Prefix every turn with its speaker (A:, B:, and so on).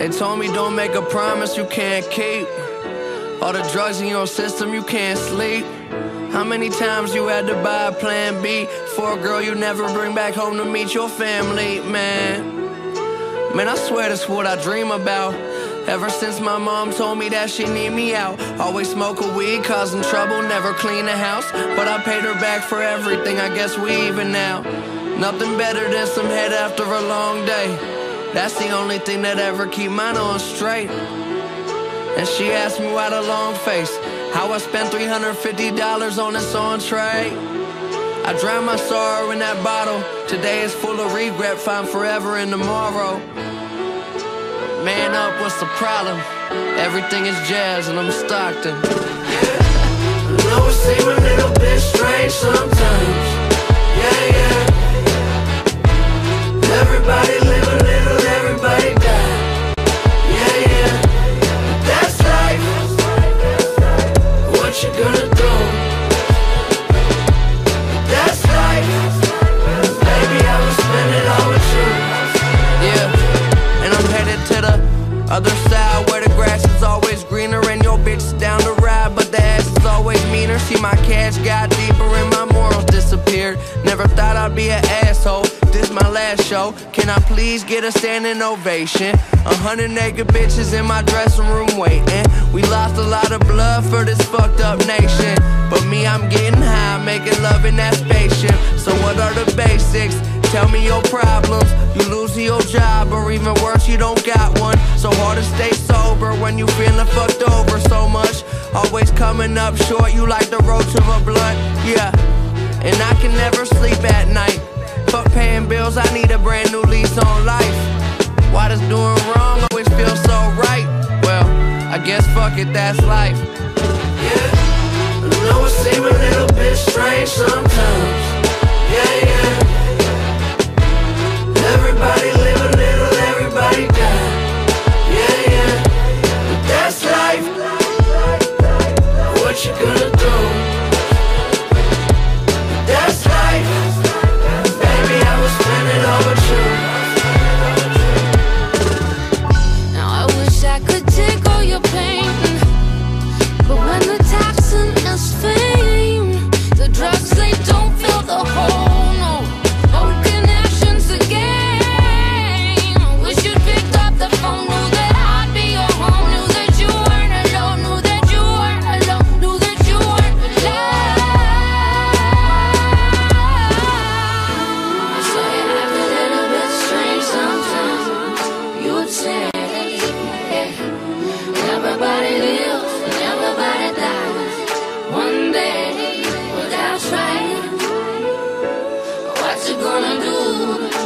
A: They told me don't make a promise you can't keep. All the drugs in your system, you can't sleep. How many times you had to buy a plan B for a girl you never bring back home to meet your family, man? Man, I swear that's what I dream about. Ever since my mom told me that she need me out. Always smoke a weed, causing trouble, never clean the house. But I paid her back for everything, I guess we even now. Nothing better than some head after a long day. That's the only thing that ever keep mine on straight. And she asked me why the long face. How I spent $350 on this entree. I drown my sorrow in that bottle. Today is full of regret, find forever in tomorrow. Man up, what's the problem? Everything is jazz and I'm Stockton. Cash got deeper and my morals disappeared. Never thought I'd be an asshole. This my last show. Can I please get a standing ovation? A hundred naked bitches in my dressing room waiting. We lost a lot of blood for this fucked up nation. But me, I'm getting high, making love in that spaceship. So what are the basics? Tell me your problems. You losing your job, or even worse, you don't got one. So hard to stay sober when you feeling fucked over so much. Always coming up short, you like the road to a blunt. Yeah, and I can never sleep at night. Fuck paying bills, I need a brand new lease on life. Why does doing wrong always feel so right? Well, I guess fuck it, that's life. Yeah, I know it seems What
B: What you gonna do?